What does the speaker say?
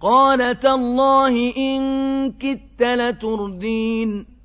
قَالَ تَاللَّهِ إِن كِدتَّ لَتُرْدِينِ.